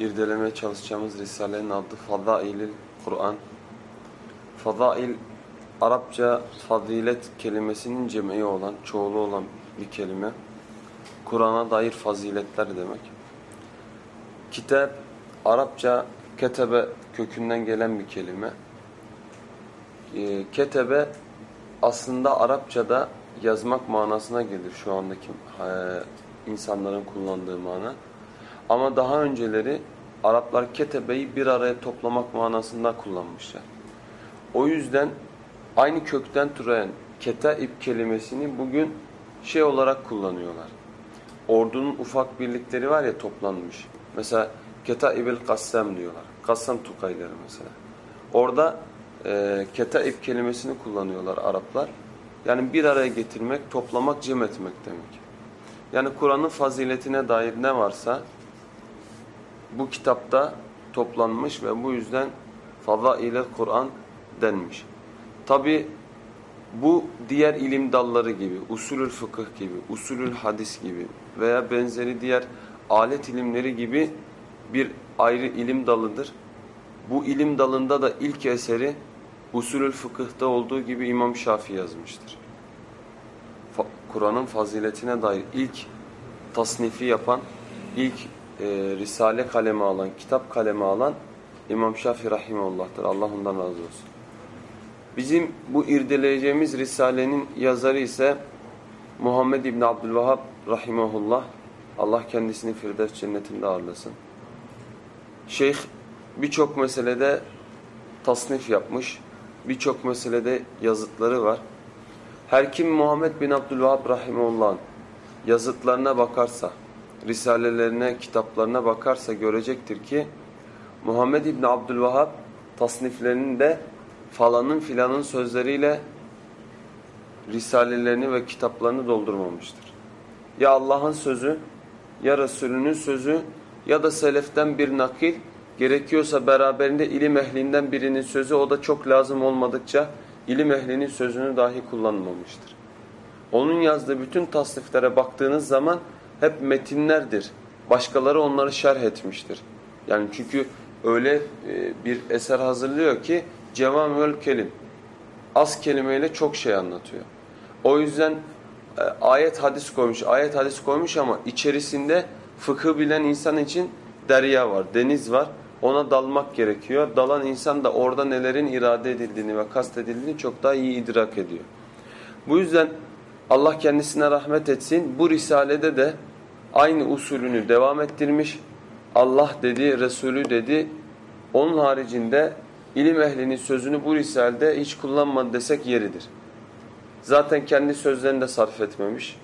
irdelemeye çalışacağımız Risale'nin adı Fadailil Kur'an. Fadail Arapça fazilet kelimesinin cem'i olan, çoğulu olan bir kelime. Kur'an'a dair faziletler demek. Kitap Arapça ketebe kökünden gelen bir kelime. E, ketebe aslında Arapçada yazmak manasına gelir şu andaki e, insanların kullandığı mana. Ama daha önceleri Araplar ketebeyi bir araya toplamak manasında kullanmışlar. O yüzden aynı kökten türeyen ketaib kelimesini bugün şey olarak kullanıyorlar. Ordunun ufak birlikleri var ya toplanmış. Mesela ketaibil kassam diyorlar. Kassam tukayları mesela. Orada e, ketaib kelimesini kullanıyorlar Araplar. Yani bir araya getirmek, toplamak, cem etmek demek. Yani Kur'an'ın faziletine dair ne varsa bu kitapta toplanmış ve bu yüzden ile Kur'an denmiş. Tabi bu diğer ilim dalları gibi, usulül fıkıh gibi, usulül hadis gibi veya benzeri diğer alet ilimleri gibi bir ayrı ilim dalıdır. Bu ilim dalında da ilk eseri usulül fıkıhta olduğu gibi İmam Şafii yazmıştır. Kur'an'ın faziletine dair ilk tasnifi yapan, ilk e, risale kalemi alan, kitap kalemi alan İmam Şafii Rahimullah'tır. Allah ondan razı olsun. Bizim bu irdeleyeceğimiz risalenin yazarı ise Muhammed İbni Abdülvahhab Rahimahullah. Allah kendisini Firdevs cennetinde ağırlasın. Şeyh birçok meselede tasnif yapmış. Birçok meselede yazıtları var. Her kim Muhammed bin Abdülvahhab Rahimullah'ın yazıtlarına bakarsa, risalelerine, kitaplarına bakarsa görecektir ki Muhammed İbni Abdülvahhab tasniflerinde falanın filanın sözleriyle risalelerini ve kitaplarını doldurmamıştır. Ya Allah'ın sözü, ya Resulünün sözü ya da seleften bir nakil gerekiyorsa beraberinde ilim ehlinden birinin sözü o da çok lazım olmadıkça ilim ehlinin sözünü dahi kullanmamıştır. Onun yazdığı bütün tasniflere baktığınız zaman hep metinlerdir. Başkaları onları şerh etmiştir. Yani çünkü öyle e, bir eser hazırlıyor ki cevamül kelim. Az kelimeyle çok şey anlatıyor. O yüzden e, ayet hadis koymuş, ayet hadis koymuş ama içerisinde fıkıh bilen insan için derya var, deniz var. Ona dalmak gerekiyor. Dalan insan da orada nelerin irade edildiğini ve kastedildiğini çok daha iyi idrak ediyor. Bu yüzden Allah kendisine rahmet etsin. Bu risalede de aynı usulünü devam ettirmiş. Allah dedi, Resulü dedi. Onun haricinde ilim ehlinin sözünü bu risalede hiç kullanmadı desek yeridir. Zaten kendi sözlerini de sarf etmemiş.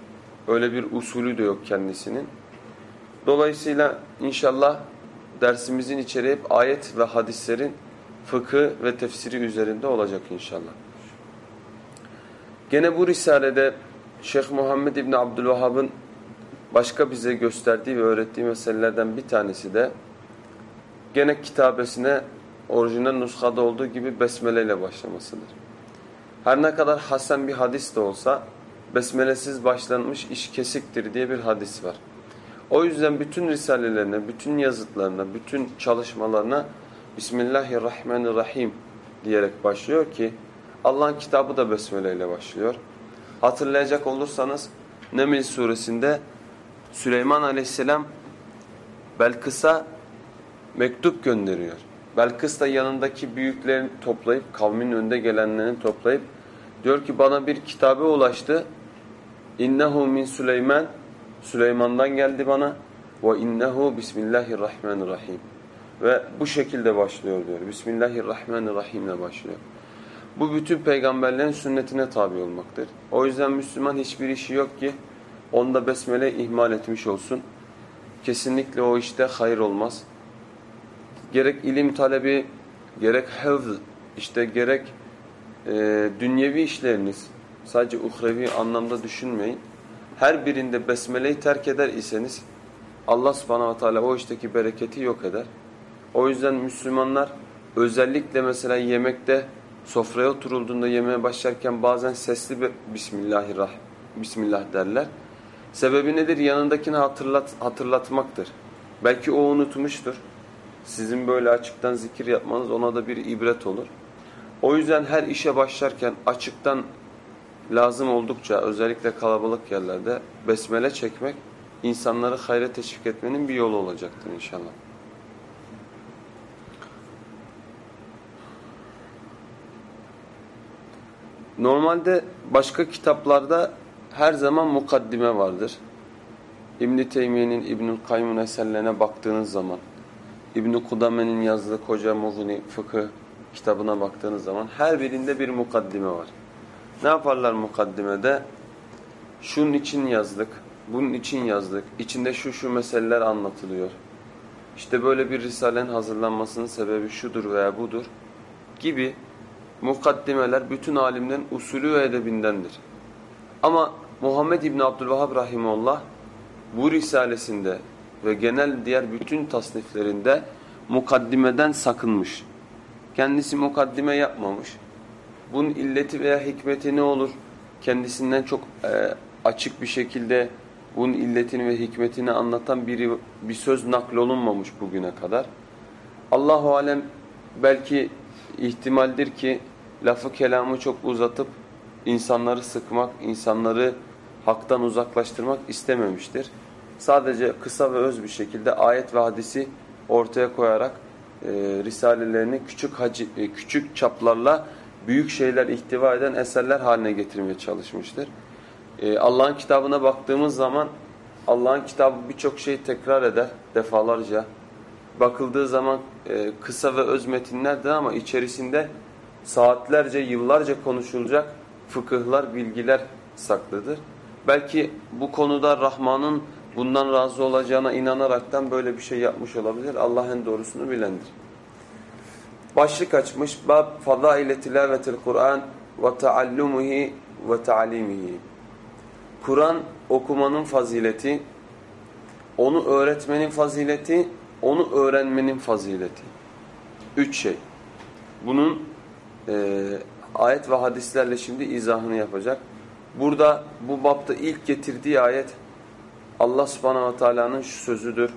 Öyle bir usulü de yok kendisinin. Dolayısıyla inşallah dersimizin içeriği hep ayet ve hadislerin fıkı ve tefsiri üzerinde olacak inşallah. Gene bu risalede Şeyh Muhammed İbni Abdülvahhab'ın başka bize gösterdiği ve öğrettiği meselelerden bir tanesi de gene kitabesine orijinal nuskada olduğu gibi besmele ile başlamasıdır. Her ne kadar hasen bir hadis de olsa besmelesiz başlanmış iş kesiktir diye bir hadis var. O yüzden bütün risalelerine, bütün yazıtlarına, bütün çalışmalarına Bismillahirrahmanirrahim diyerek başlıyor ki Allah'ın kitabı da besmele ile başlıyor. Hatırlayacak olursanız Neml suresinde Süleyman aleyhisselam Belkıs'a mektup gönderiyor. Belkıs da yanındaki büyüklerini toplayıp, kavmin önde gelenlerini toplayıp diyor ki bana bir kitabı ulaştı. İnnehu min Süleyman Süleyman'dan geldi bana ve innehu bismillahirrahmanirrahim. Ve bu şekilde başlıyor diyor. Bismillahirrahmanirrahim ile başlıyor. Bu bütün peygamberlerin sünnetine tabi olmaktır. O yüzden Müslüman hiçbir işi yok ki onda besmele ihmal etmiş olsun. Kesinlikle o işte hayır olmaz. Gerek ilim talebi, gerek hevz, işte gerek e, dünyevi işleriniz, sadece uhrevi anlamda düşünmeyin. Her birinde besmeleyi terk eder iseniz Allah subhanahu wa ta'ala o işteki bereketi yok eder. O yüzden Müslümanlar özellikle mesela yemekte sofraya oturulduğunda yemeğe başlarken bazen sesli bir Bismillahirrahmanirrahim Bismillah derler. Sebebi nedir? Yanındakini hatırlat, hatırlatmaktır. Belki o unutmuştur. Sizin böyle açıktan zikir yapmanız ona da bir ibret olur. O yüzden her işe başlarken açıktan lazım oldukça özellikle kalabalık yerlerde besmele çekmek insanları hayra teşvik etmenin bir yolu olacaktır inşallah. Normalde başka kitaplarda her zaman mukaddime vardır. İbn-i Teymiye'nin İbnül Kayyum'un eserlerine baktığınız zaman, İbn-i Kudame'nin yazdığı Koca Mughni Fıkıh kitabına baktığınız zaman her birinde bir mukaddime var. Ne yaparlar mukaddimede? Şunun için yazdık, bunun için yazdık, içinde şu şu meseleler anlatılıyor. İşte böyle bir risalenin hazırlanmasının sebebi şudur veya budur gibi mukaddimeler bütün alimlerin usulü ve edebindendir. Ama Muhammed İbni Abdülvahhab Rahimullah bu risalesinde ve genel diğer bütün tasniflerinde mukaddimeden sakınmış. Kendisi mukaddime yapmamış. Bunun illeti veya hikmeti ne olur? Kendisinden çok e, açık bir şekilde bunun illetini ve hikmetini anlatan biri bir söz naklolunmamış bugüne kadar. Allahu alem belki ihtimaldir ki lafı kelamı çok uzatıp insanları sıkmak, insanları haktan uzaklaştırmak istememiştir. Sadece kısa ve öz bir şekilde ayet ve hadisi ortaya koyarak e, risalelerini küçük hacı, e, küçük çaplarla büyük şeyler ihtiva eden eserler haline getirmeye çalışmıştır. E, Allah'ın kitabına baktığımız zaman Allah'ın kitabı birçok şeyi tekrar eder defalarca. Bakıldığı zaman e, kısa ve öz metinlerdir ama içerisinde saatlerce, yıllarca konuşulacak fıkıhlar, bilgiler saklıdır. Belki bu konuda Rahman'ın bundan razı olacağına inanaraktan böyle bir şey yapmış olabilir. Allah en doğrusunu bilendir. Başlık açmış. Bab fadaile tilavetil Kur'an ve taallumuhi ve ta'limihi. Kur'an okumanın fazileti, onu öğretmenin fazileti, onu öğrenmenin fazileti. Üç şey. Bunun e, ayet ve hadislerle şimdi izahını yapacak. Burada bu bapta ilk getirdiği ayet Allah subhanahu ve teala'nın şu sözüdür.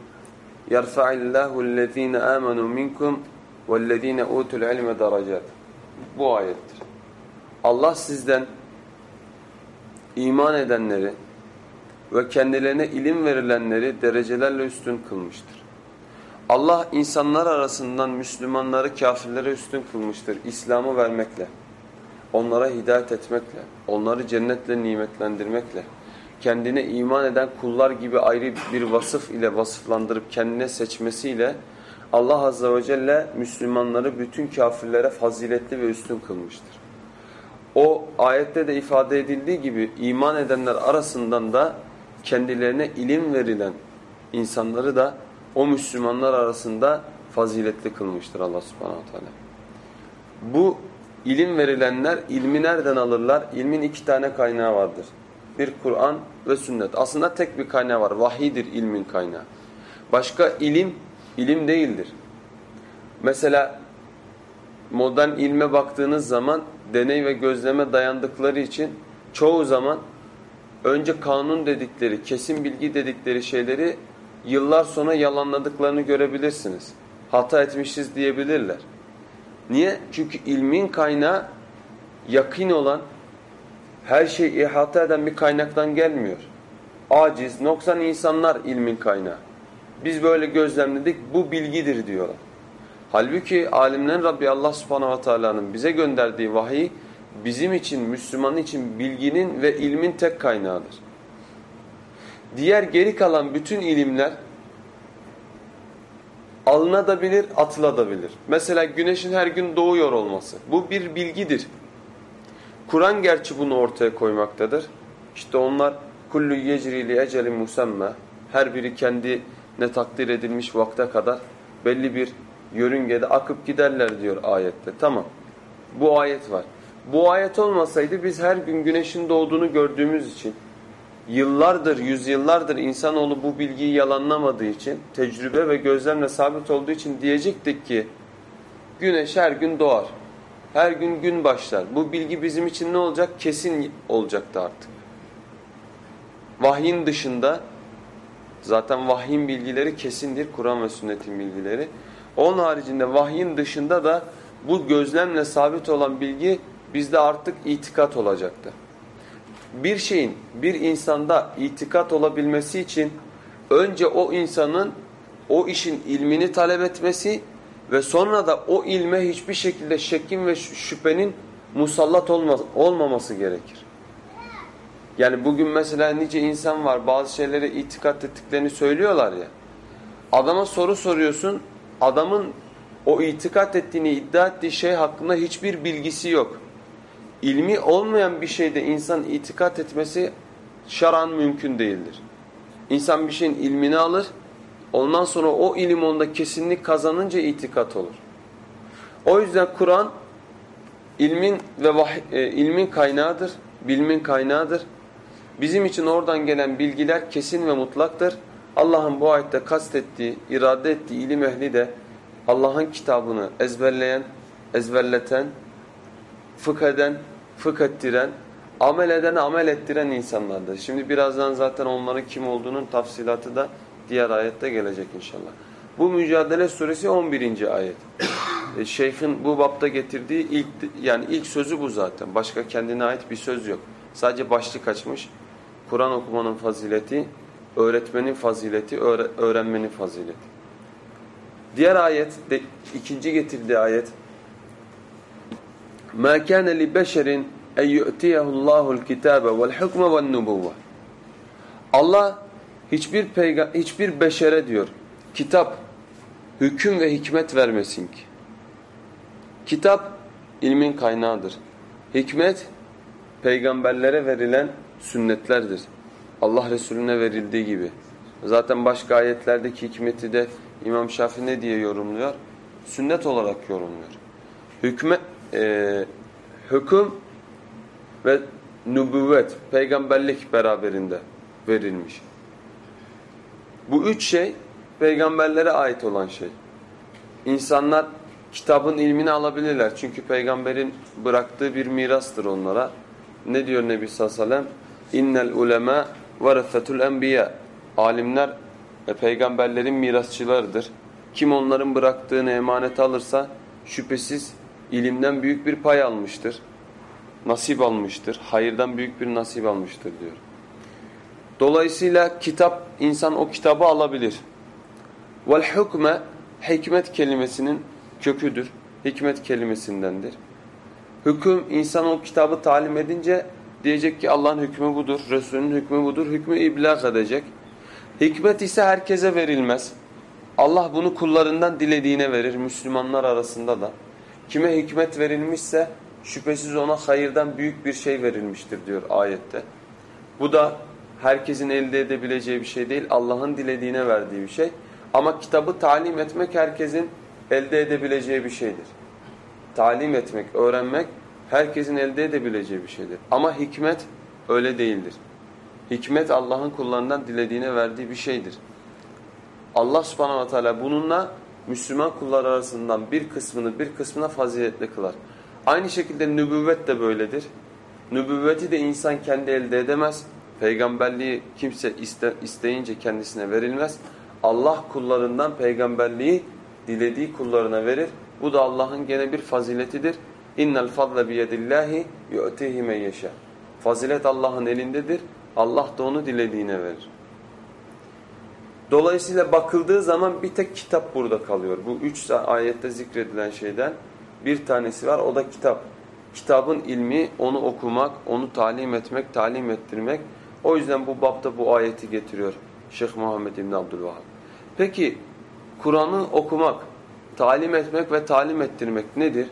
يَرْفَعِ اللّٰهُ الَّذ۪ينَ آمَنُوا مِنْكُمْ وَالَّذ۪ينَ اُوتُوا الْعِلْمَ دَرَجَاتٍ Bu ayettir. Allah sizden iman edenleri ve kendilerine ilim verilenleri derecelerle üstün kılmıştır. Allah insanlar arasından Müslümanları kafirlere üstün kılmıştır İslam'ı vermekle, onlara hidayet etmekle, onları cennetle nimetlendirmekle, kendine iman eden kullar gibi ayrı bir vasıf ile vasıflandırıp kendine seçmesiyle Allah Azze ve Celle Müslümanları bütün kafirlere faziletli ve üstün kılmıştır. O ayette de ifade edildiği gibi iman edenler arasından da kendilerine ilim verilen insanları da o Müslümanlar arasında faziletli kılmıştır Allah subhanahu teala. Bu ilim verilenler ilmi nereden alırlar? İlmin iki tane kaynağı vardır. Bir Kur'an ve sünnet. Aslında tek bir kaynağı var. Vahidir ilmin kaynağı. Başka ilim, ilim değildir. Mesela modern ilme baktığınız zaman deney ve gözleme dayandıkları için çoğu zaman önce kanun dedikleri, kesin bilgi dedikleri şeyleri yıllar sonra yalanladıklarını görebilirsiniz. Hata etmişiz diyebilirler. Niye? Çünkü ilmin kaynağı yakın olan, her şeyi ihata eden bir kaynaktan gelmiyor. Aciz, noksan insanlar ilmin kaynağı. Biz böyle gözlemledik, bu bilgidir diyorlar. Halbuki alimlerin Rabbi Allah subhanahu wa ta'ala'nın bize gönderdiği vahiy bizim için, Müslüman için bilginin ve ilmin tek kaynağıdır. Diğer geri kalan bütün ilimler alınabilir, atılabilir. Mesela güneşin her gün doğuyor olması. Bu bir bilgidir. Kur'an gerçi bunu ortaya koymaktadır. İşte onlar kullu yecri li ecelin musamma her biri kendi ne takdir edilmiş vakte kadar belli bir yörüngede akıp giderler diyor ayette. Tamam. Bu ayet var. Bu ayet olmasaydı biz her gün güneşin doğduğunu gördüğümüz için yıllardır, yüzyıllardır insanoğlu bu bilgiyi yalanlamadığı için, tecrübe ve gözlemle sabit olduğu için diyecektik ki güneş her gün doğar. Her gün gün başlar. Bu bilgi bizim için ne olacak? Kesin olacaktı artık. Vahyin dışında zaten vahyin bilgileri kesindir. Kur'an ve sünnetin bilgileri. Onun haricinde vahyin dışında da bu gözlemle sabit olan bilgi bizde artık itikat olacaktı. Bir şeyin bir insanda itikat olabilmesi için önce o insanın o işin ilmini talep etmesi ve sonra da o ilme hiçbir şekilde şekkin ve şüphenin musallat olmaması gerekir. Yani bugün mesela nice insan var bazı şeylere itikat ettiklerini söylüyorlar ya. Adama soru soruyorsun adamın o itikat ettiğini iddia ettiği şey hakkında hiçbir bilgisi yok. İlmi olmayan bir şeyde insan itikat etmesi şaran mümkün değildir. İnsan bir şeyin ilmini alır, ondan sonra o ilim onda kesinlik kazanınca itikat olur. O yüzden Kur'an ilmin ve vahiy, e, ilmin kaynağıdır, bilmin kaynağıdır. Bizim için oradan gelen bilgiler kesin ve mutlaktır. Allah'ın bu ayette kastettiği, irade ettiği ilim ehli de Allah'ın kitabını ezberleyen, ezberleten, fıkh eden, fıkh ettiren, amel eden, amel ettiren insanlardır. Şimdi birazdan zaten onların kim olduğunun tafsilatı da diğer ayette gelecek inşallah. Bu Mücadele Suresi 11. ayet. E, şeyhin bu bapta getirdiği ilk yani ilk sözü bu zaten. Başka kendine ait bir söz yok. Sadece başlık açmış. Kur'an okumanın fazileti, öğretmenin fazileti, öğrenmenin fazileti. Diğer ayet, de, ikinci getirdiği ayet مَا كَانَ لِبَشَرٍ اَنْ يُؤْتِيَهُ اللّٰهُ الْكِتَابَ وَالْحُكْمَ وَالنُّبُوَّةِ Allah hiçbir hiçbir beşere diyor kitap, hüküm ve hikmet vermesin ki. Kitap ilmin kaynağıdır. Hikmet peygamberlere verilen sünnetlerdir. Allah Resulüne verildiği gibi. Zaten başka ayetlerdeki hikmeti de İmam Şafii ne diye yorumluyor? Sünnet olarak yorumluyor. Hükme, e, hüküm ve nübüvvet, peygamberlik beraberinde verilmiş. Bu üç şey peygamberlere ait olan şey. İnsanlar kitabın ilmini alabilirler. Çünkü peygamberin bıraktığı bir mirastır onlara. Ne diyor Nebi sallallahu? İnnel ulema veresetul enbiya. Alimler ve peygamberlerin mirasçılarıdır. Kim onların bıraktığını emanet alırsa şüphesiz ilimden büyük bir pay almıştır. Nasip almıştır. Hayırdan büyük bir nasip almıştır diyor. Dolayısıyla kitap, insan o kitabı alabilir. Vel hukme, hikmet kelimesinin köküdür. Hikmet kelimesindendir. Hüküm, insan o kitabı talim edince diyecek ki Allah'ın hükmü budur, Resulünün hükmü budur, hükmü iblag edecek. Hikmet ise herkese verilmez. Allah bunu kullarından dilediğine verir, Müslümanlar arasında da. Kime hikmet verilmişse şüphesiz ona hayırdan büyük bir şey verilmiştir diyor ayette. Bu da herkesin elde edebileceği bir şey değil, Allah'ın dilediğine verdiği bir şey. Ama kitabı talim etmek herkesin elde edebileceği bir şeydir. Talim etmek, öğrenmek herkesin elde edebileceği bir şeydir. Ama hikmet öyle değildir. Hikmet Allah'ın kullarından dilediğine verdiği bir şeydir. Allah subhanahu ve teala bununla Müslüman kullar arasından bir kısmını bir kısmına faziletli kılar. Aynı şekilde nübüvvet de böyledir. Nübüvveti de insan kendi elde edemez. Peygamberliği kimse iste, isteyince kendisine verilmez. Allah kullarından peygamberliği dilediği kullarına verir. Bu da Allah'ın gene bir faziletidir. İnnel fadle biyedillahi yu'tihi men yeşâ. Fazilet Allah'ın elindedir. Allah da onu dilediğine verir. Dolayısıyla bakıldığı zaman bir tek kitap burada kalıyor. Bu üç ayette zikredilen şeyden bir tanesi var o da kitap. Kitabın ilmi onu okumak, onu talim etmek, talim ettirmek. O yüzden bu bapta bu ayeti getiriyor Şeyh Muhammed İbn Abdülvahhab. Peki Kur'an'ı okumak, talim etmek ve talim ettirmek nedir?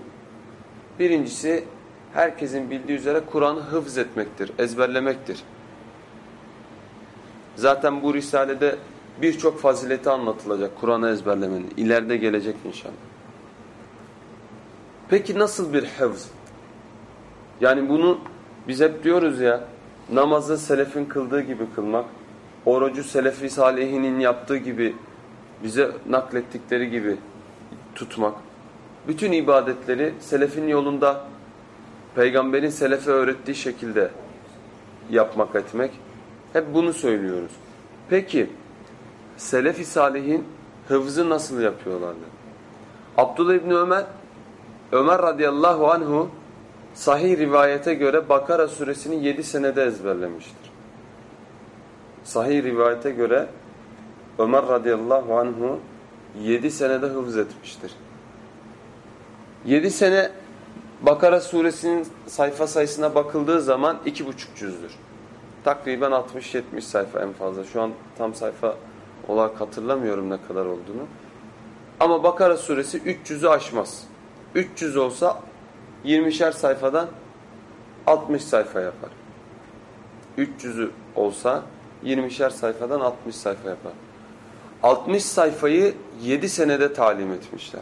Birincisi herkesin bildiği üzere Kur'an'ı hıfz etmektir, ezberlemektir. Zaten bu risalede birçok fazileti anlatılacak Kur'an'ı ezberlemenin. İleride gelecek inşallah. Peki nasıl bir hıfz? Yani bunu biz hep diyoruz ya namazı selefin kıldığı gibi kılmak, orucu selefi salihinin yaptığı gibi bize naklettikleri gibi tutmak. Bütün ibadetleri selefin yolunda peygamberin selefe öğrettiği şekilde yapmak etmek. Hep bunu söylüyoruz. Peki selefi salihin hıfzı nasıl yapıyorlardı? Abdullah İbni Ömer Ömer radıyallahu anhu sahih rivayete göre Bakara suresini 7 senede ezberlemiştir. Sahih rivayete göre Ömer radıyallahu anhu 7 senede hıfz etmiştir. 7 sene Bakara suresinin sayfa sayısına bakıldığı zaman 2,5 cüzdür. Takriben 60-70 sayfa en fazla. Şu an tam sayfa olarak hatırlamıyorum ne kadar olduğunu. Ama Bakara suresi 300'ü aşmaz. 300 olsa 20'şer sayfadan 60 sayfa yapar. 300'ü olsa 20'şer sayfadan 60 sayfa yapar. 60 sayfayı 7 senede talim etmişler.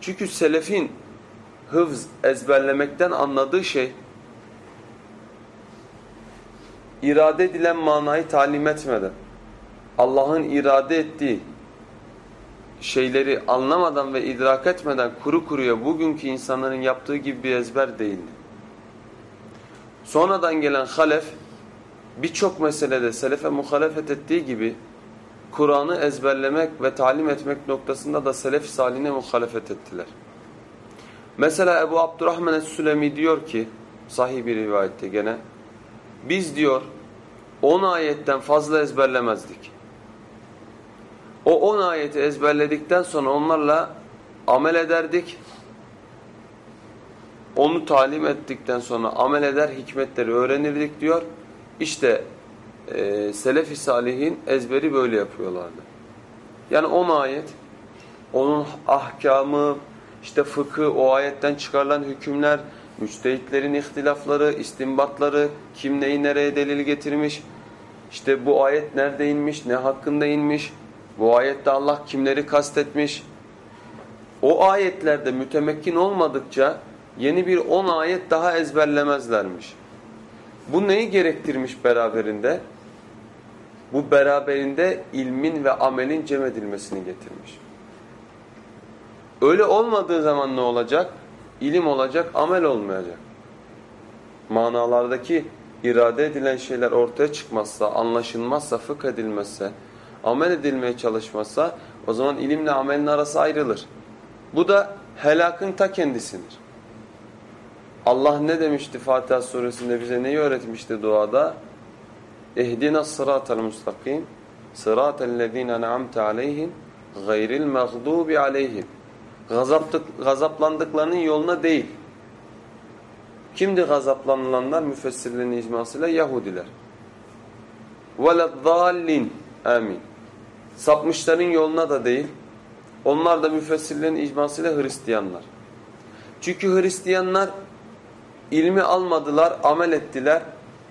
Çünkü selefin hıfz ezberlemekten anladığı şey irade edilen manayı talim etmeden Allah'ın irade ettiği şeyleri anlamadan ve idrak etmeden kuru kuruya bugünkü insanların yaptığı gibi bir ezber değildi. Sonradan gelen halef birçok meselede selefe muhalefet ettiği gibi Kur'an'ı ezberlemek ve talim etmek noktasında da selef saline muhalefet ettiler. Mesela Ebu Abdurrahman Es-Sülemi diyor ki sahih bir rivayette gene biz diyor 10 ayetten fazla ezberlemezdik. O 10 ayeti ezberledikten sonra onlarla amel ederdik. Onu talim ettikten sonra amel eder hikmetleri öğrenirdik diyor. İşte e, Selef-i Salihin ezberi böyle yapıyorlardı. Yani 10 ayet, onun ahkamı, işte fıkı, o ayetten çıkarılan hükümler, müçtehitlerin ihtilafları, istimbatları, kim neyi nereye delil getirmiş, işte bu ayet nerede inmiş, ne hakkında inmiş, bu ayette Allah kimleri kastetmiş. O ayetlerde mütemekkin olmadıkça yeni bir on ayet daha ezberlemezlermiş. Bu neyi gerektirmiş beraberinde? Bu beraberinde ilmin ve amelin cem edilmesini getirmiş. Öyle olmadığı zaman ne olacak? İlim olacak, amel olmayacak. Manalardaki irade edilen şeyler ortaya çıkmazsa, anlaşılmazsa, fıkh edilmezse, amel edilmeye çalışmazsa o zaman ilimle amelin arası ayrılır. Bu da helakın ta kendisidir. Allah ne demişti Fatiha suresinde bize neyi öğretmişti duada? اِهْدِنَا الصِّرَاطَ الْمُسْتَقِيمِ صِرَاطَ الَّذ۪ينَ نَعَمْتَ عَلَيْهِمْ غَيْرِ الْمَغْضُوبِ عَلَيْهِمْ Gazaplandıklarının yoluna değil. Kimdi gazaplanılanlar? Müfessirlerin icmasıyla Yahudiler. وَلَدْضَالِّينَ Amin. Sapmışların yoluna da değil. Onlar da müfessirlerin icmasıyla Hristiyanlar. Çünkü Hristiyanlar ilmi almadılar, amel ettiler.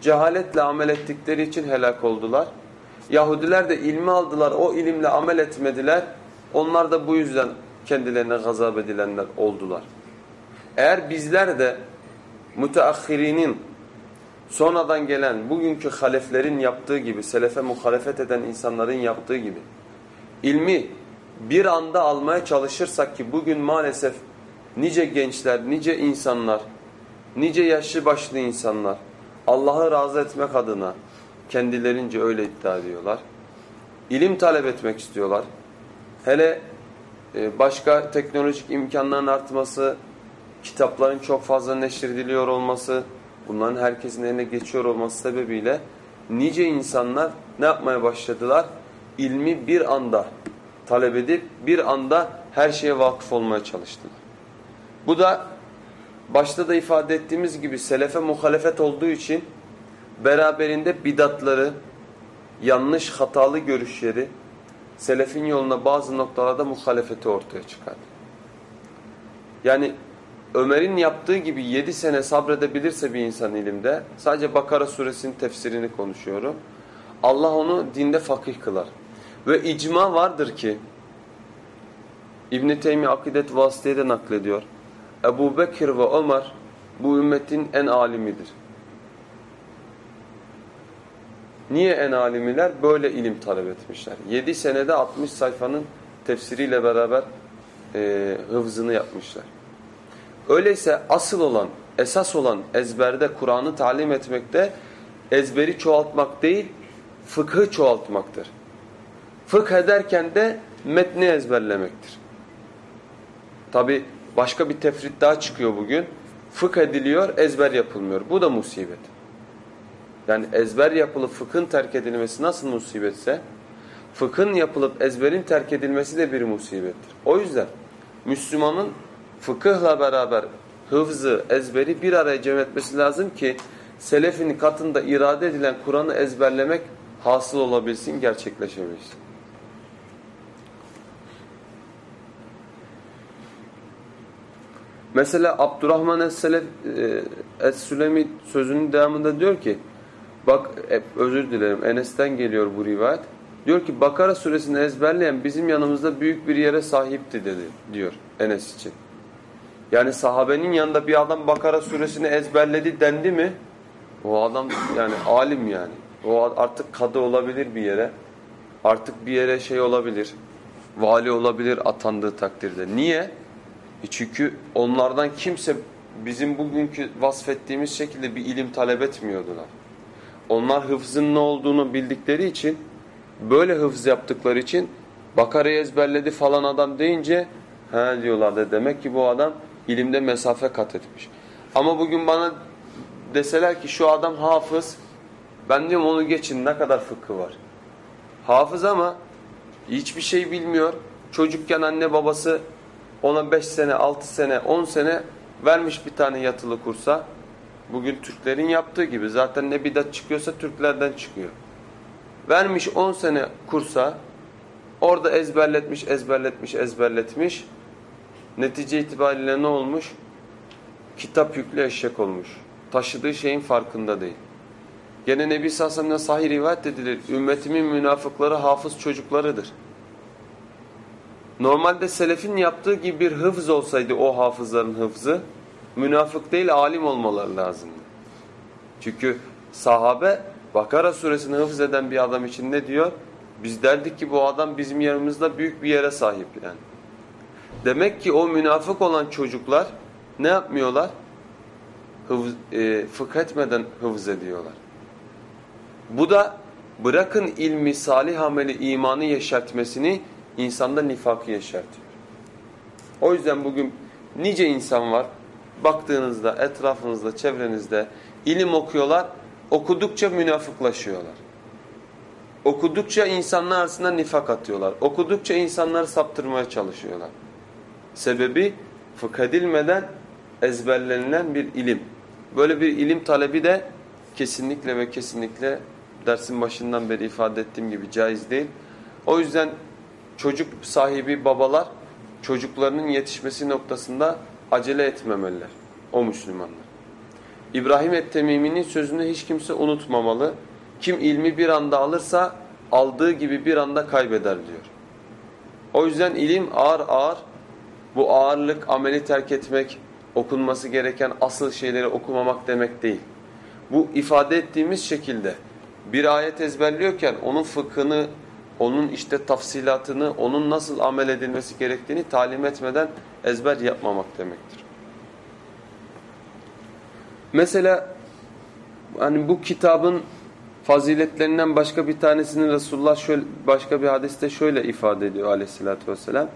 Cehaletle amel ettikleri için helak oldular. Yahudiler de ilmi aldılar, o ilimle amel etmediler. Onlar da bu yüzden kendilerine gazap edilenler oldular. Eğer bizler de müteahhirinin sonradan gelen bugünkü haleflerin yaptığı gibi, selefe muhalefet eden insanların yaptığı gibi ilmi bir anda almaya çalışırsak ki bugün maalesef nice gençler, nice insanlar, nice yaşlı başlı insanlar Allah'ı razı etmek adına kendilerince öyle iddia ediyorlar. İlim talep etmek istiyorlar. Hele e, başka teknolojik imkanların artması, kitapların çok fazla neşrediliyor olması, bunların herkesin eline geçiyor olması sebebiyle nice insanlar ne yapmaya başladılar? İlmi bir anda talep edip bir anda her şeye vakıf olmaya çalıştılar. Bu da başta da ifade ettiğimiz gibi selefe muhalefet olduğu için beraberinde bidatları, yanlış hatalı görüşleri, selefin yoluna bazı noktalarda muhalefeti ortaya çıkardı. Yani Ömer'in yaptığı gibi yedi sene sabredebilirse bir insan ilimde, sadece Bakara suresinin tefsirini konuşuyorum. Allah onu dinde fakih kılar. Ve icma vardır ki, İbn-i Teymi Akidet Vasıte'yi de naklediyor. Ebu Bekir ve Ömer bu ümmetin en alimidir. Niye en alimiler? Böyle ilim talep etmişler. 7 senede 60 sayfanın tefsiriyle beraber e, hıfzını yapmışlar. Öyleyse asıl olan, esas olan ezberde Kur'an'ı talim etmekte ezberi çoğaltmak değil, fıkhı çoğaltmaktır. Fıkh ederken de metni ezberlemektir. Tabi başka bir tefrit daha çıkıyor bugün. Fıkh ediliyor, ezber yapılmıyor. Bu da musibet. Yani ezber yapılıp fıkhın terk edilmesi nasıl musibetse, fıkhın yapılıp ezberin terk edilmesi de bir musibettir. O yüzden Müslümanın fıkıhla beraber hıfzı, ezberi bir araya cem etmesi lazım ki selefin katında irade edilen Kur'an'ı ezberlemek hasıl olabilsin, gerçekleşebilsin. Mesela Abdurrahman Es-Selef e, Es-Sülemi sözünün devamında diyor ki bak e, özür dilerim Enes'ten geliyor bu rivayet. Diyor ki Bakara suresini ezberleyen bizim yanımızda büyük bir yere sahipti dedi diyor Enes için. Yani sahabenin yanında bir adam Bakara suresini ezberledi dendi mi? O adam yani alim yani. O artık kadı olabilir bir yere. Artık bir yere şey olabilir. Vali olabilir atandığı takdirde. Niye? E çünkü onlardan kimse bizim bugünkü vasfettiğimiz şekilde bir ilim talep etmiyordular. Onlar hıfzın ne olduğunu bildikleri için, böyle hıfz yaptıkları için Bakara'yı ezberledi falan adam deyince he diyorlardı demek ki bu adam ilimde mesafe kat etmiş. Ama bugün bana deseler ki şu adam hafız, ben diyorum onu geçin ne kadar fıkhı var. Hafız ama hiçbir şey bilmiyor. Çocukken anne babası ona 5 sene, 6 sene, 10 sene vermiş bir tane yatılı kursa. Bugün Türklerin yaptığı gibi zaten ne bidat çıkıyorsa Türklerden çıkıyor. Vermiş 10 sene kursa orada ezberletmiş, ezberletmiş, ezberletmiş. Netice itibariyle ne olmuş? Kitap yüklü eşek olmuş. Taşıdığı şeyin farkında değil. Gene Nebi Sallallahu sahih rivayet edilir. Ümmetimin münafıkları hafız çocuklarıdır. Normalde selefin yaptığı gibi bir hıfz olsaydı o hafızların hıfzı, münafık değil alim olmaları lazımdı. Çünkü sahabe Bakara suresini hıfz eden bir adam için ne diyor? Biz derdik ki bu adam bizim yanımızda büyük bir yere sahip yani. Demek ki o münafık olan çocuklar ne yapmıyorlar? Hıfz, e, fıkh etmeden hıfz ediyorlar. Bu da bırakın ilmi, salih ameli, imanı yeşertmesini insanda nifakı yeşertiyor. O yüzden bugün nice insan var. Baktığınızda etrafınızda, çevrenizde ilim okuyorlar. Okudukça münafıklaşıyorlar. Okudukça insanlar arasında nifak atıyorlar. Okudukça insanları saptırmaya çalışıyorlar. Sebebi fıkhedilmeden ezberlenilen bir ilim. Böyle bir ilim talebi de kesinlikle ve kesinlikle dersin başından beri ifade ettiğim gibi caiz değil. O yüzden çocuk sahibi babalar çocuklarının yetişmesi noktasında acele etmemeliler. O Müslümanlar. İbrahim Ettemimi'nin sözünü hiç kimse unutmamalı. Kim ilmi bir anda alırsa aldığı gibi bir anda kaybeder diyor. O yüzden ilim ağır ağır bu ağırlık ameli terk etmek, okunması gereken asıl şeyleri okumamak demek değil. Bu ifade ettiğimiz şekilde bir ayet ezberliyorken onun fıkhını, onun işte tafsilatını, onun nasıl amel edilmesi gerektiğini talim etmeden ezber yapmamak demektir. Mesela hani bu kitabın faziletlerinden başka bir tanesini Resulullah şöyle, başka bir hadiste şöyle ifade ediyor aleyhissalatü vesselam.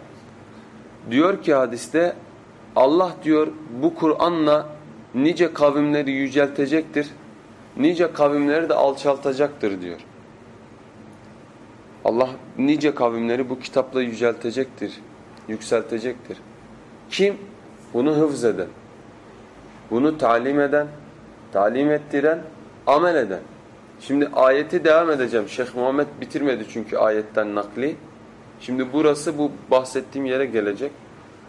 Diyor ki hadiste Allah diyor bu Kur'an'la nice kavimleri yüceltecektir, nice kavimleri de alçaltacaktır diyor. Allah nice kavimleri bu kitapla yüceltecektir, yükseltecektir. Kim? Bunu hıfz eden, bunu talim eden, talim ettiren, amel eden. Şimdi ayeti devam edeceğim. Şeyh Muhammed bitirmedi çünkü ayetten nakli. Şimdi burası bu bahsettiğim yere gelecek.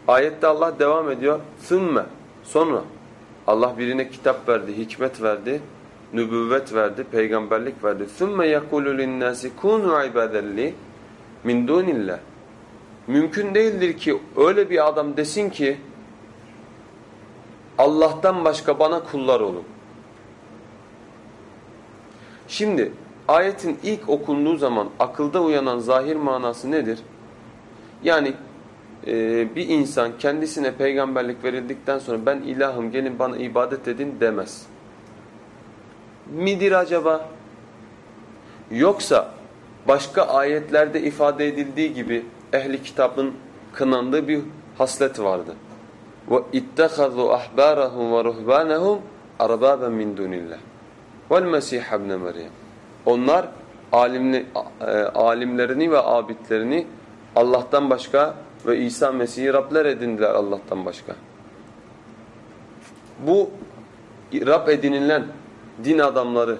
Ayette Allah devam ediyor. Sümme sonra Allah birine kitap verdi, hikmet verdi, nübüvvet verdi, peygamberlik verdi. Sümme yekulu linnâsi kûnû ibadelli min dûnillah. Mümkün değildir ki öyle bir adam desin ki Allah'tan başka bana kullar olun. Şimdi ayetin ilk okunduğu zaman akılda uyanan zahir manası nedir? Yani e, bir insan kendisine peygamberlik verildikten sonra ben ilahım gelin bana ibadet edin demez. Midir acaba? Yoksa başka ayetlerde ifade edildiği gibi ehli kitabın kınandığı bir haslet vardı. Ve ittehadu ahbarahum ve ruhbanahum arbaben min dunillah. Vel Mesih ibn. Onlar alimli, e, alimlerini ve abidlerini Allah'tan başka ve İsa Mesih'i Rabler edindiler Allah'tan başka. Bu Rab edinilen din adamları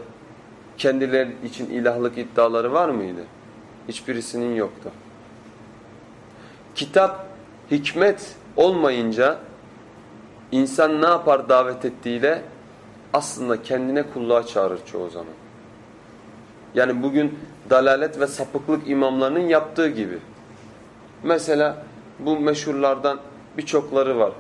kendileri için ilahlık iddiaları var mıydı? Hiçbirisinin yoktu. Kitap, hikmet olmayınca insan ne yapar davet ettiğiyle? Aslında kendine kulluğa çağırır çoğu zaman. Yani bugün dalalet ve sapıklık imamlarının yaptığı gibi. Mesela bu meşhurlardan birçokları var.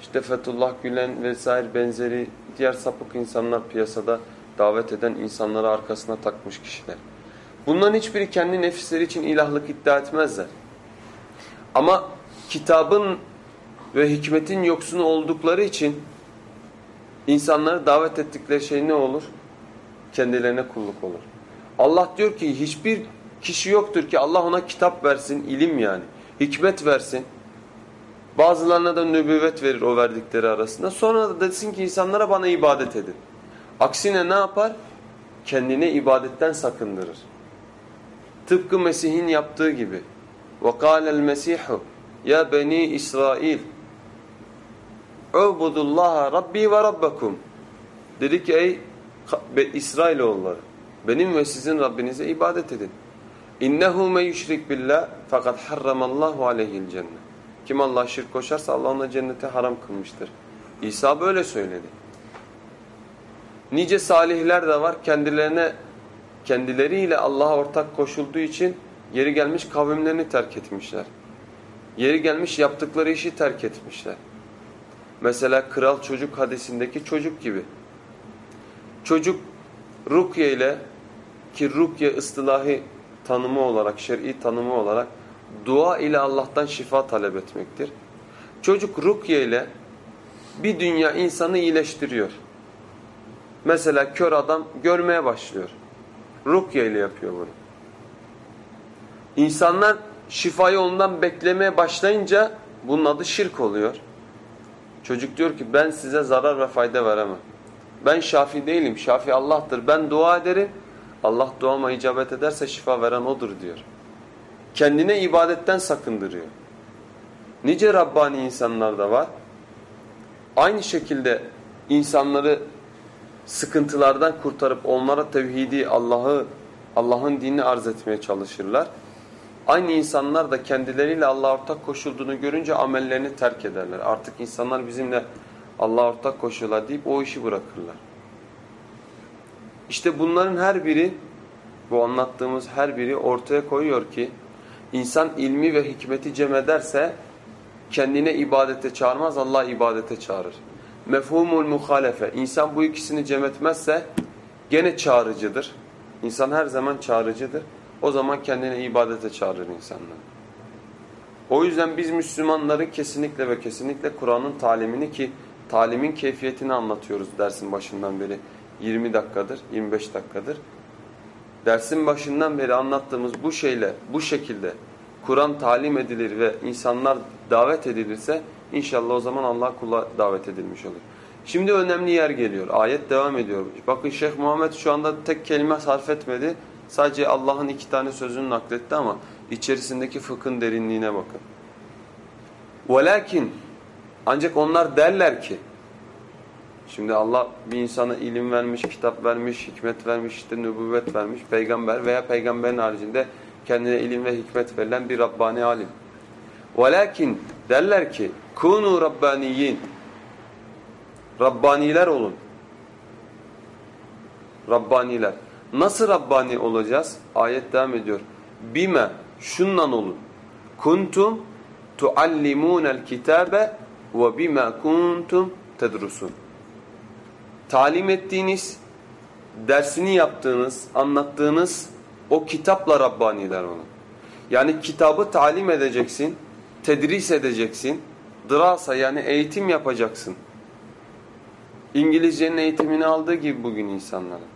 İşte Fethullah Gülen vesaire benzeri diğer sapık insanlar piyasada davet eden insanları arkasına takmış kişiler. Bunların hiçbiri kendi nefisleri için ilahlık iddia etmezler. Ama kitabın ve hikmetin yoksunu oldukları için insanları davet ettikleri şey ne olur? Kendilerine kulluk olur. Allah diyor ki hiçbir kişi yoktur ki Allah ona kitap versin, ilim yani, hikmet versin. Bazılarına da nübüvvet verir o verdikleri arasında. Sonra da desin ki insanlara bana ibadet edin. Aksine ne yapar? Kendine ibadetten sakındırır. Tıpkı Mesih'in yaptığı gibi. وَقَالَ الْمَسِيحُ يَا بَنِي İsrail اُعْبُدُ اللّٰهَ رَبِّي وَرَبَّكُمْ Dedi ki ey İsrailoğulları benim ve sizin Rabbinize ibadet edin. İnnehu men yushrik billah fakat harramallahu aleyhi'l cennet. Kim Allah şirk koşarsa Allah ona cennete haram kılmıştır. İsa böyle söyledi. Nice salihler de var kendilerine kendileriyle Allah'a ortak koşulduğu için yeri gelmiş kavimlerini terk etmişler. Yeri gelmiş yaptıkları işi terk etmişler. Mesela kral çocuk hadisindeki çocuk gibi. Çocuk rukye ile ki rukye ıstılahi tanımı olarak, şer'i tanımı olarak dua ile Allah'tan şifa talep etmektir. Çocuk rukye ile bir dünya insanı iyileştiriyor. Mesela kör adam görmeye başlıyor. Rukye ile yapıyor bunu. İnsanlar şifayı ondan beklemeye başlayınca bunun adı şirk oluyor. Çocuk diyor ki ben size zarar ve fayda veremem. Ben şafi değilim. Şafi Allah'tır. Ben dua ederim. Allah duama icabet ederse şifa veren odur diyor. Kendine ibadetten sakındırıyor. Nice Rabbani insanlar da var. Aynı şekilde insanları sıkıntılardan kurtarıp onlara tevhidi, Allah'ı, Allah'ın dinini arz etmeye çalışırlar. Aynı insanlar da kendileriyle Allah'a ortak koşulduğunu görünce amellerini terk ederler. Artık insanlar bizimle Allah'a ortak koşuyorlar deyip o işi bırakırlar. İşte bunların her biri, bu anlattığımız her biri ortaya koyuyor ki insan ilmi ve hikmeti cem ederse kendine ibadete çağırmaz, Allah ibadete çağırır. Mefhumul muhalefe. İnsan bu ikisini cem etmezse gene çağrıcıdır. İnsan her zaman çağrıcıdır. O zaman kendine ibadete çağırır insanlar. O yüzden biz Müslümanların kesinlikle ve kesinlikle Kur'an'ın talimini ki talimin keyfiyetini anlatıyoruz dersin başından beri. 20 dakikadır, 25 dakikadır. Dersin başından beri anlattığımız bu şeyle, bu şekilde Kur'an talim edilir ve insanlar davet edilirse inşallah o zaman Allah kula davet edilmiş olur. Şimdi önemli yer geliyor. Ayet devam ediyor. Bakın Şeyh Muhammed şu anda tek kelime sarf etmedi. Sadece Allah'ın iki tane sözünü nakletti ama içerisindeki fıkhın derinliğine bakın. Velakin ancak onlar derler ki Şimdi Allah bir insana ilim vermiş, kitap vermiş, hikmet vermiş, işte nübüvvet vermiş, peygamber veya peygamberin haricinde kendine ilim ve hikmet verilen bir Rabbani alim. Velakin derler ki kunu rabbaniyin. Rabbaniler olun. Rabbaniler. Nasıl Rabbani olacağız? Ayet devam ediyor. Bime şundan olun. Kuntum tuallimunel kitabe ve bime kuntum tedrusun. Talim ettiğiniz, dersini yaptığınız, anlattığınız o kitapla Rabbaniler onu. Yani kitabı talim edeceksin, tedris edeceksin, dırasa yani eğitim yapacaksın. İngilizcenin eğitimini aldığı gibi bugün insanların.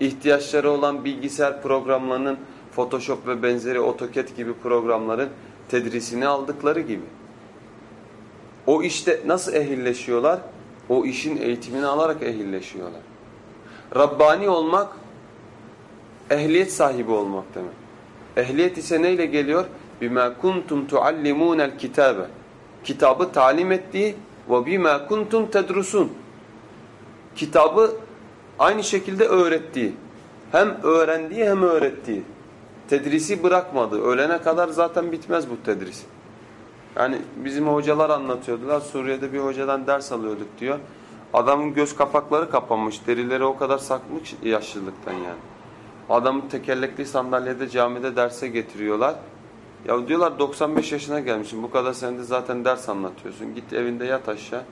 İhtiyaçları olan bilgisayar programlarının, Photoshop ve benzeri AutoCAD gibi programların tedrisini aldıkları gibi. O işte nasıl ehilleşiyorlar? O işin eğitimini alarak ehilleşiyorlar. Rabbani olmak, ehliyet sahibi olmak demek. Ehliyet ise neyle geliyor? بِمَا كُنْتُمْ تُعَلِّمُونَ الْكِتَابَ Kitabı talim ettiği وَبِمَا كُنْتُمْ تَدْرُسُونَ Kitabı aynı şekilde öğrettiği. Hem öğrendiği hem öğrettiği. Tedrisi bırakmadı. Ölene kadar zaten bitmez bu tedris. Yani bizim hocalar anlatıyordular. Suriye'de bir hocadan ders alıyorduk diyor. Adamın göz kapakları kapanmış. Derileri o kadar sakmış yaşlılıktan yani. Adamı tekerlekli sandalyede camide derse getiriyorlar. Ya diyorlar 95 yaşına gelmişsin. Bu kadar sen de zaten ders anlatıyorsun. Git evinde yat aşağı.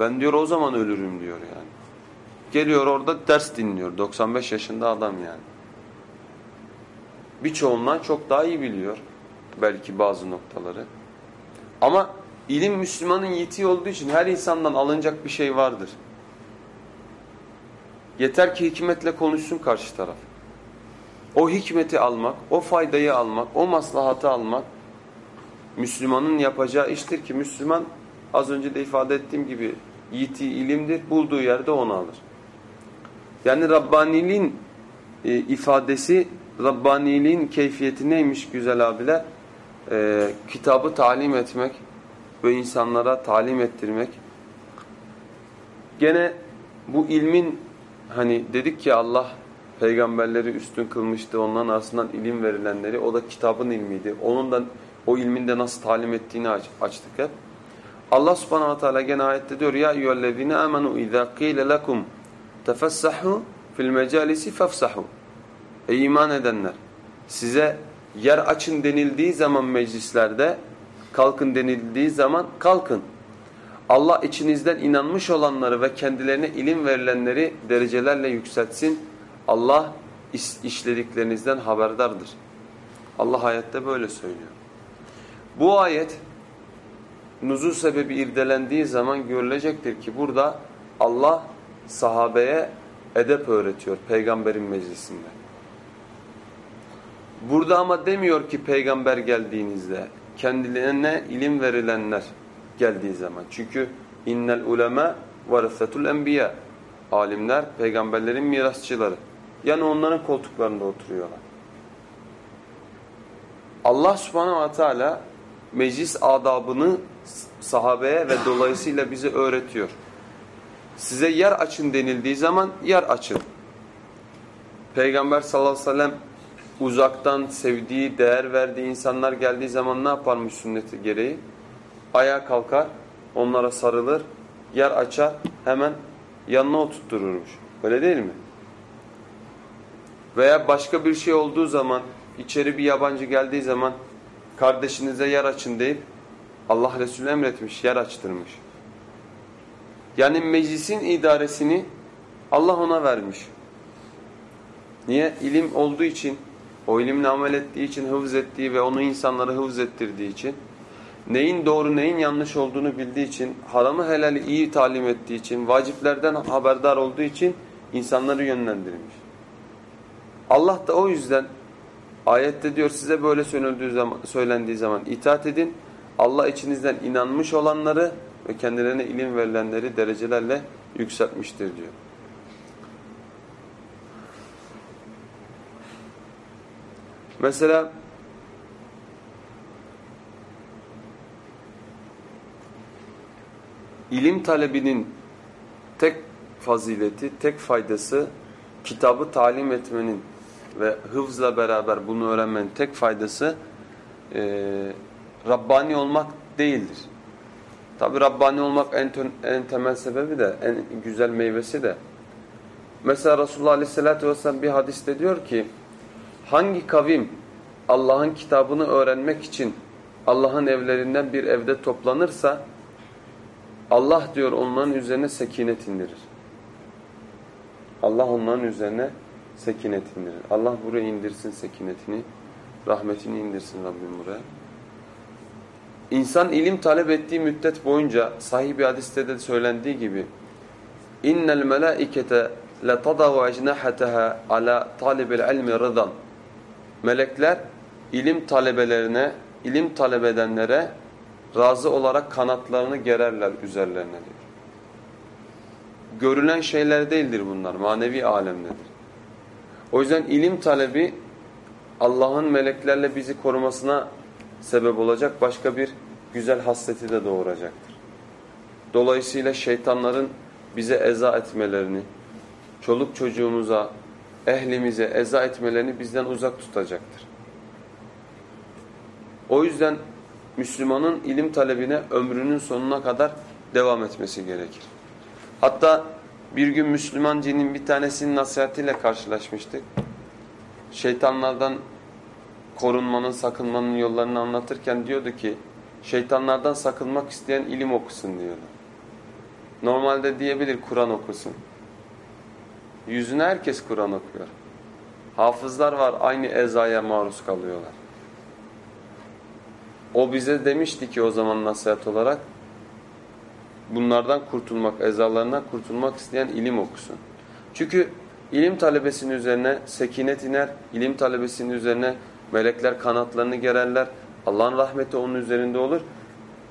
Ben diyor o zaman ölürüm diyor yani. Geliyor orada ders dinliyor. 95 yaşında adam yani. Birçoğundan çok daha iyi biliyor. Belki bazı noktaları. Ama ilim Müslümanın yetiği olduğu için her insandan alınacak bir şey vardır. Yeter ki hikmetle konuşsun karşı taraf. O hikmeti almak, o faydayı almak, o maslahatı almak Müslümanın yapacağı iştir ki Müslüman az önce de ifade ettiğim gibi yiti ilimdir. Bulduğu yerde onu alır. Yani Rabbaniliğin e, ifadesi, Rabbaniliğin keyfiyeti neymiş güzel abiler? E, kitabı talim etmek ve insanlara talim ettirmek. Gene bu ilmin hani dedik ki Allah peygamberleri üstün kılmıştı. Onların arasından ilim verilenleri o da kitabın ilmiydi. Onun da o ilmin de nasıl talim ettiğini aç, açtık hep. Allah subhanahu wa ta'ala gene ayette diyor ya eyyühellezine amenu izâ qîle lekum tefessahu fil mecalisi fefsahu. Ey iman edenler size yer açın denildiği zaman meclislerde kalkın denildiği zaman kalkın. Allah içinizden inanmış olanları ve kendilerine ilim verilenleri derecelerle yükseltsin. Allah işlediklerinizden haberdardır. Allah ayette böyle söylüyor. Bu ayet nuzul sebebi irdelendiği zaman görülecektir ki burada Allah sahabeye edep öğretiyor peygamberin meclisinde. Burada ama demiyor ki peygamber geldiğinizde kendilerine ilim verilenler geldiği zaman. Çünkü innel ulema varasetul enbiya. Alimler peygamberlerin mirasçıları. Yani onların koltuklarında oturuyorlar. Allah subhanahu ve teala meclis adabını sahabeye ve dolayısıyla bize öğretiyor. Size yer açın denildiği zaman yer açın. Peygamber sallallahu aleyhi ve sellem uzaktan sevdiği, değer verdiği insanlar geldiği zaman ne yaparmış sünneti gereği? Ayağa kalkar, onlara sarılır, yer açar, hemen yanına oturttururmuş. Öyle değil mi? Veya başka bir şey olduğu zaman, içeri bir yabancı geldiği zaman kardeşinize yer açın deyip Allah Resulü emretmiş, yer açtırmış. Yani meclisin idaresini Allah ona vermiş. Niye? İlim olduğu için, o ilimle amel ettiği için, hıfz ettiği ve onu insanlara hıfz ettirdiği için, neyin doğru neyin yanlış olduğunu bildiği için, haramı helali iyi talim ettiği için, vaciplerden haberdar olduğu için insanları yönlendirmiş. Allah da o yüzden ayette diyor size böyle zaman, söylendiği zaman itaat edin. Allah içinizden inanmış olanları ve kendilerine ilim verilenleri derecelerle yükseltmiştir diyor. Mesela ilim talebinin tek fazileti, tek faydası kitabı talim etmenin ve hıfzla beraber bunu öğrenmenin tek faydası e, Rabbani olmak değildir. Tabi Rabbani olmak en, en temel sebebi de, en güzel meyvesi de. Mesela Resulullah Aleyhisselatü Vesselam bir hadiste diyor ki, hangi kavim Allah'ın kitabını öğrenmek için Allah'ın evlerinden bir evde toplanırsa, Allah diyor onların üzerine sekinet indirir. Allah onların üzerine sekinet indirir. Allah buraya indirsin sekinetini, rahmetini indirsin Rabbim buraya. İnsan ilim talep ettiği müddet boyunca sahih bir hadiste de söylendiği gibi innel melaikete letadavu ecnahataha ala talibil ilmi rıdan Melekler ilim talebelerine, ilim talep edenlere razı olarak kanatlarını gererler üzerlerine diyor. Görülen şeyler değildir bunlar, manevi alemdedir. O yüzden ilim talebi Allah'ın meleklerle bizi korumasına sebep olacak başka bir güzel hasreti de doğuracaktır. Dolayısıyla şeytanların bize eza etmelerini, çoluk çocuğumuza, ehlimize eza etmelerini bizden uzak tutacaktır. O yüzden Müslümanın ilim talebine ömrünün sonuna kadar devam etmesi gerekir. Hatta bir gün Müslüman cinin bir tanesinin nasihatiyle karşılaşmıştık. Şeytanlardan korunmanın, sakınmanın yollarını anlatırken diyordu ki şeytanlardan sakınmak isteyen ilim okusun diyordu. Normalde diyebilir Kur'an okusun. Yüzüne herkes Kur'an okuyor. Hafızlar var aynı ezaya maruz kalıyorlar. O bize demişti ki o zaman nasihat olarak bunlardan kurtulmak, ezalarından kurtulmak isteyen ilim okusun. Çünkü ilim talebesinin üzerine sekinet iner, ilim talebesinin üzerine melekler kanatlarını gererler. Allah'ın rahmeti onun üzerinde olur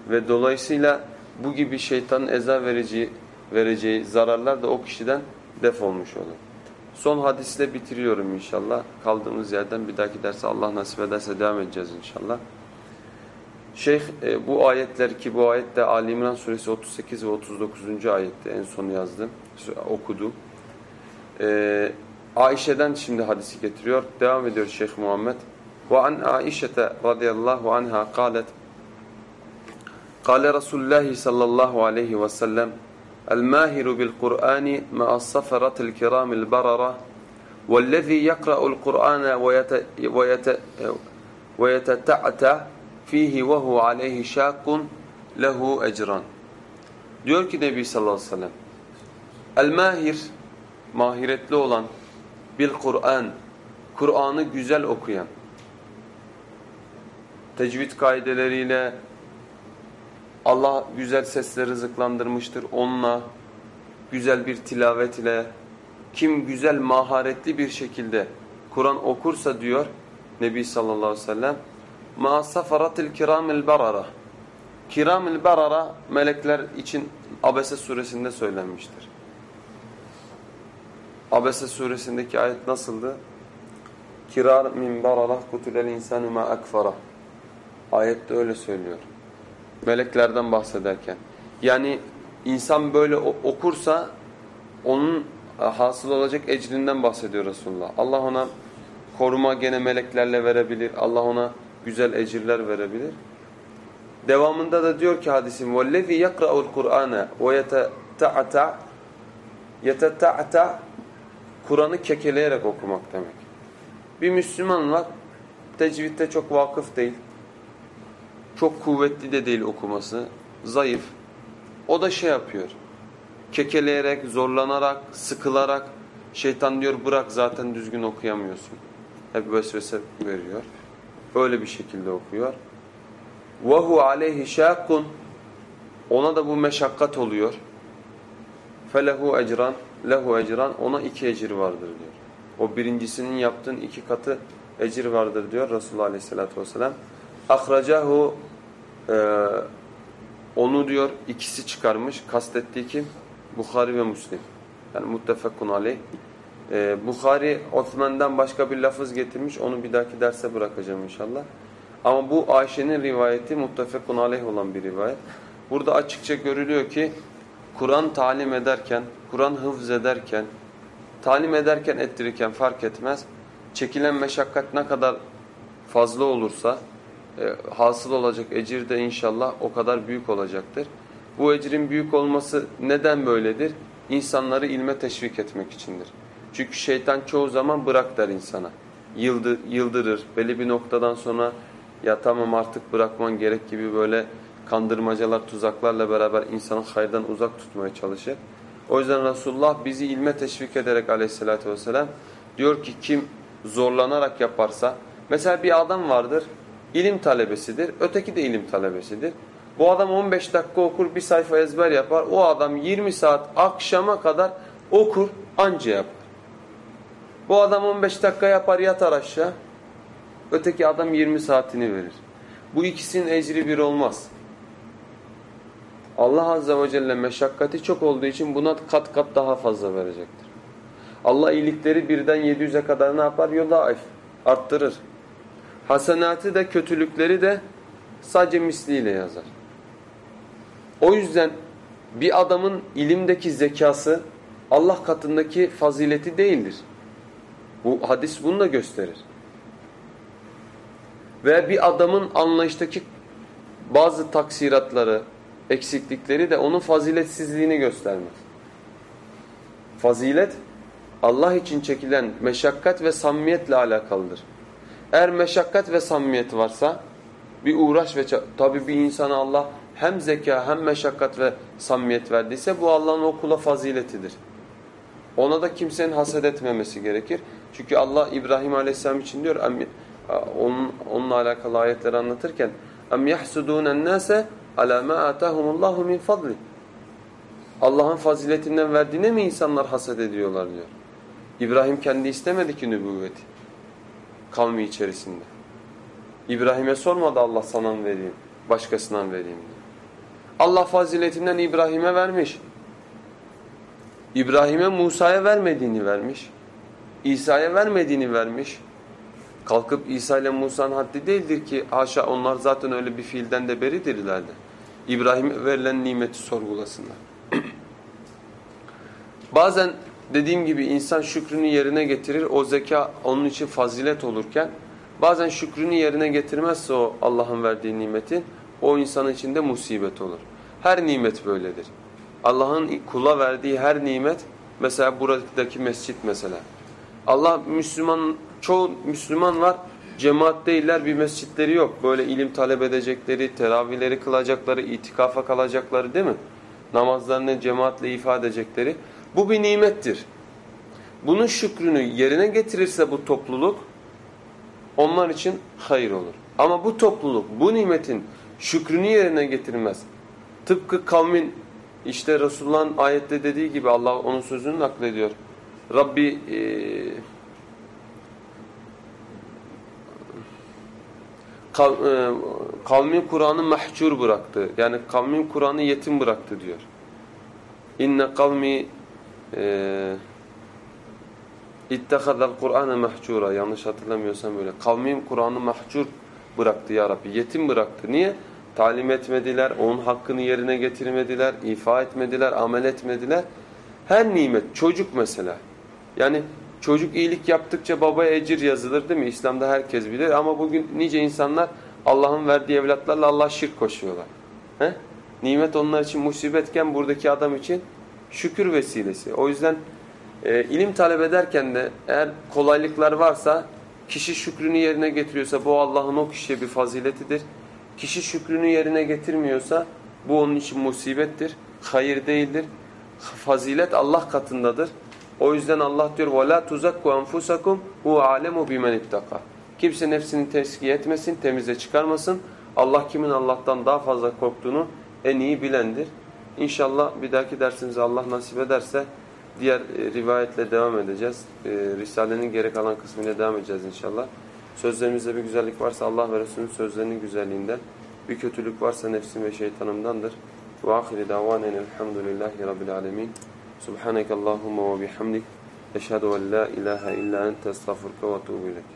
ve dolayısıyla bu gibi şeytanın eza vereceği, vereceği zararlar da o kişiden def olmuş olur. Son hadisle bitiriyorum inşallah. Kaldığımız yerden bir dahaki derse Allah nasip ederse devam edeceğiz inşallah. Şeyh e, bu ayetler ki bu ayette Ali İmran suresi 38 ve 39. ayette en son yazdım, okudu. Ee, Ayşe'den şimdi hadisi getiriyor. Devam ediyor Şeyh Muhammed. Ve an Aişete radıyallahu anha kalet Kale Resulullah sallallahu aleyhi ve sellem الماهر بالقرآن مع الصفرة الكرام البررة والذي يقرأ القرآن ويت ويت fihi ve hu aleyhi şakkun lehu ecran. Diyor ki Nebi sallallahu aleyhi ve sellem El-mahir mahiretli olan bil Kur'an Kur'an'ı güzel okuyan tecvid kaideleriyle Allah güzel sesle rızıklandırmıştır onunla güzel bir tilavet ile kim güzel maharetli bir şekilde Kur'an okursa diyor Nebi sallallahu aleyhi ve sellem ma safaratil kiramil barara. Kiramil barara melekler için Abese suresinde söylenmiştir. Abese suresindeki ayet nasıldı? Kirar min barara kutulel insanu ma akfara. Ayette öyle söylüyor. Meleklerden bahsederken. Yani insan böyle okursa onun e, hasıl olacak ecrinden bahsediyor Resulullah. Allah ona koruma gene meleklerle verebilir. Allah ona güzel ecirler verebilir. Devamında da diyor ki hadisin "Vellezî yekra'ul Kur'ane ve yetetta'ta yetetta'ta Kur'an'ı kekeleyerek okumak demek. Bir Müslüman var, tecvitte çok vakıf değil. çok kuvvetli de değil okuması, zayıf. O da şey yapıyor, kekeleyerek, zorlanarak, sıkılarak, şeytan diyor bırak zaten düzgün okuyamıyorsun. Hep vesvese veriyor. Öyle bir şekilde okuyor. وَهُ عَلَيْهِ شَاقٌ Ona da bu meşakkat oluyor. فَلَهُ ecran, lehu ecran Ona iki ecir vardır diyor. O birincisinin yaptığın iki katı ecir vardır diyor Resulullah Aleyhisselatü Vesselam. Akhracahu e, onu diyor ikisi çıkarmış. Kastettiği kim? Bukhari ve Müslim. Yani muttefakun aleyh. Ee, Bukhari Osman'dan başka bir lafız getirmiş. Onu bir dahaki derse bırakacağım inşallah. Ama bu Ayşe'nin rivayeti muttefekun aleyh olan bir rivayet. Burada açıkça görülüyor ki Kur'an talim ederken, Kur'an hıfz ederken, talim ederken ettirirken fark etmez. Çekilen meşakkat ne kadar fazla olursa e, hasıl olacak ecir de inşallah o kadar büyük olacaktır. Bu ecrin büyük olması neden böyledir? İnsanları ilme teşvik etmek içindir. Çünkü şeytan çoğu zaman bırak der insana. Yıldır, yıldırır. Belli bir noktadan sonra ya tamam artık bırakman gerek gibi böyle kandırmacalar, tuzaklarla beraber insanı hayırdan uzak tutmaya çalışır. O yüzden Resulullah bizi ilme teşvik ederek aleyhissalatü vesselam diyor ki kim zorlanarak yaparsa mesela bir adam vardır ilim talebesidir öteki de ilim talebesidir. Bu adam 15 dakika okur bir sayfa ezber yapar o adam 20 saat akşama kadar okur anca yapar. Bu adam 15 dakika yapar yatar aşağı öteki adam 20 saatini verir. Bu ikisinin ecri bir olmaz. Allah Azze ve Celle meşakkati çok olduğu için buna kat kat daha fazla verecektir. Allah iyilikleri birden 700'e kadar ne yapar? Yudaif, arttırır. Hasenatı da kötülükleri de sadece misliyle yazar. O yüzden bir adamın ilimdeki zekası Allah katındaki fazileti değildir. Bu hadis bunu da gösterir. Ve bir adamın anlayıştaki bazı taksiratları, eksiklikleri de onun faziletsizliğini göstermez. Fazilet Allah için çekilen meşakkat ve samimiyetle alakalıdır. Eğer meşakkat ve samimiyet varsa bir uğraş ve tabi bir insana Allah hem zeka hem meşakkat ve samimiyet verdiyse bu Allah'ın okula faziletidir. Ona da kimsenin haset etmemesi gerekir. Çünkü Allah İbrahim Aleyhisselam için diyor onun, onunla alakalı ayetleri anlatırken اَمْ يَحْسُدُونَ النَّاسَ عَلَى مَا آتَاهُمُ اللّٰهُ مِنْ فَضْلِ Allah'ın faziletinden verdiğine mi insanlar haset ediyorlar diyor. İbrahim kendi istemedi ki nübüvveti. Kavmi içerisinde. İbrahim'e sormadı Allah sana mı vereyim, başkasına mı vereyim diye. Allah faziletinden İbrahim'e vermiş. İbrahim'e Musa'ya vermediğini vermiş. İsa'ya vermediğini vermiş. Kalkıp İsa ile Musa'nın haddi değildir ki haşa onlar zaten öyle bir fiilden de beridirlerdi. İbrahim'e verilen nimeti sorgulasınlar. Bazen dediğim gibi insan şükrünü yerine getirir. O zeka onun için fazilet olurken bazen şükrünü yerine getirmezse o Allah'ın verdiği nimetin o insanın için de musibet olur. Her nimet böyledir. Allah'ın kula verdiği her nimet mesela buradaki mescit mesela. Allah Müslüman çoğu Müslüman var cemaat değiller bir mescitleri yok. Böyle ilim talep edecekleri, teravihleri kılacakları, itikafa kalacakları değil mi? Namazlarını cemaatle ifade edecekleri. Bu bir nimettir. Bunun şükrünü yerine getirirse bu topluluk onlar için hayır olur. Ama bu topluluk bu nimetin şükrünü yerine getirmez. Tıpkı kavmin işte Resulullah'ın ayette dediği gibi Allah onun sözünü naklediyor. Rabbi e, e, kavmin Kur'an'ı mahcur bıraktı. Yani kavmin Kur'an'ı yetim bıraktı diyor. İnne kavmi İttehazal Kur'an'ı mahcura. Yanlış hatırlamıyorsam böyle. Kavmim Kur'an'ı mahcur bıraktı ya Rabbi. Yetim bıraktı. Niye? Talim etmediler, onun hakkını yerine getirmediler, ifa etmediler, amel etmediler. Her nimet, çocuk mesela. Yani çocuk iyilik yaptıkça babaya ecir yazılır değil mi? İslam'da herkes bilir ama bugün nice insanlar Allah'ın verdiği evlatlarla Allah şirk koşuyorlar. He? Nimet onlar için musibetken buradaki adam için şükür vesilesi. O yüzden e, ilim talep ederken de eğer kolaylıklar varsa kişi şükrünü yerine getiriyorsa bu Allah'ın o kişiye bir faziletidir. Kişi şükrünü yerine getirmiyorsa bu onun için musibettir, hayır değildir. Fazilet Allah katındadır. O yüzden Allah diyor وَلَا تُزَكُّ أَنْفُسَكُمْ هُوَ عَالَمُ بِمَنْ اِبْتَقَى Kimse nefsini teskiye etmesin, temize çıkarmasın. Allah kimin Allah'tan daha fazla korktuğunu en iyi bilendir. İnşallah bir dahaki dersimize Allah nasip ederse diğer e, rivayetle devam edeceğiz. E, Risalenin gerek kalan kısmıyla devam edeceğiz inşallah. Sözlerimizde bir güzellik varsa Allah ve Resulünün sözlerinin güzelliğinden, bir kötülük varsa nefsim ve şeytanımdandır. Ve ahiri davanen elhamdülillahi rabbil alemin. Subhaneke Allahumma ve bihamdik. Eşhedü en la ilahe illa ente estağfurke ve ilek.